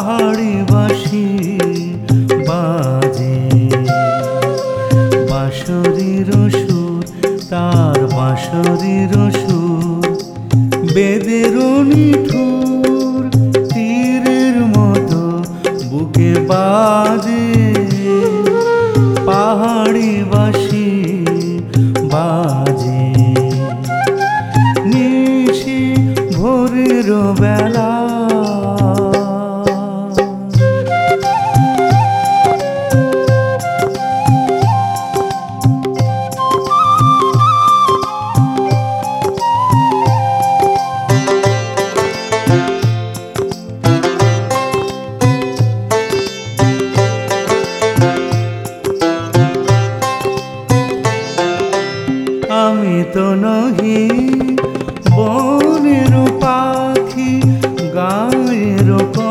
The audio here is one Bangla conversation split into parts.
পাহাড়ি বাসি বাজে। বাঁশরির সুর, তার বাঁশরির সুর, বেদের নিঠুর তীরের মতো বুকে বাজে। পাহাড়ি বাসি বাজে। নিশি ভোরের বেলা আমি তো নহি বনের পাখি গায়ের কন্যা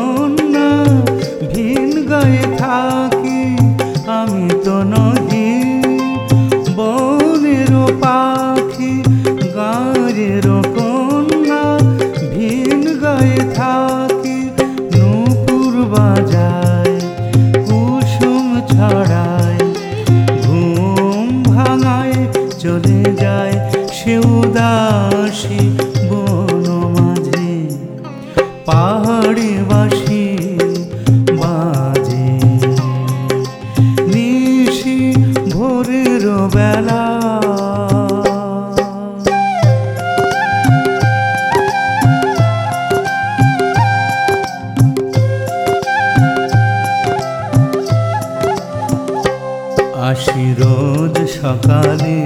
উদাসী বন মাঝে। পাহাড়ি বাসি বাজে নিশি ভোরের বেলা। আসি রোজ সকালে।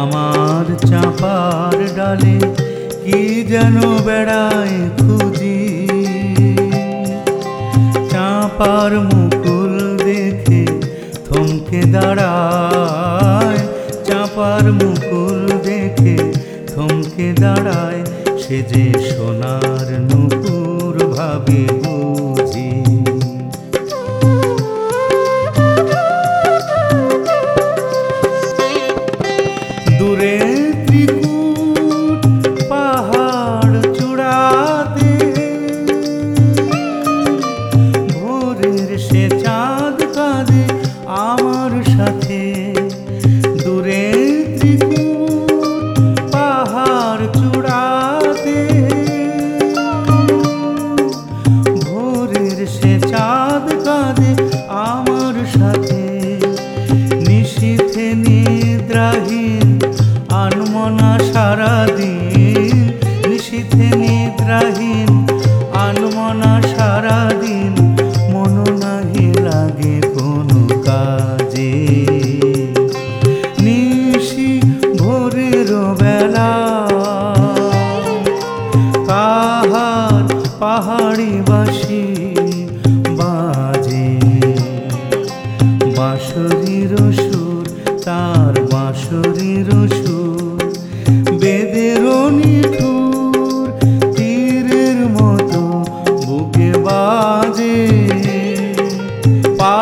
আমার চাপার ডালে কি যেন বেড়ায় খুঁজি। চাপার মুকুল দেখে থমকে দাঁড়ায়। চাপার মুকুল দেখে থমকে দাঁড়ায় সে যে সোনার চাঁদ কাঁদে আমার সাথে।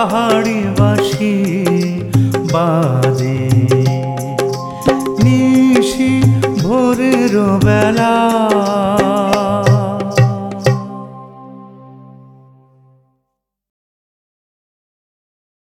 পাহাড়ি বাসি বাজে। নিশি ভোরের বেলা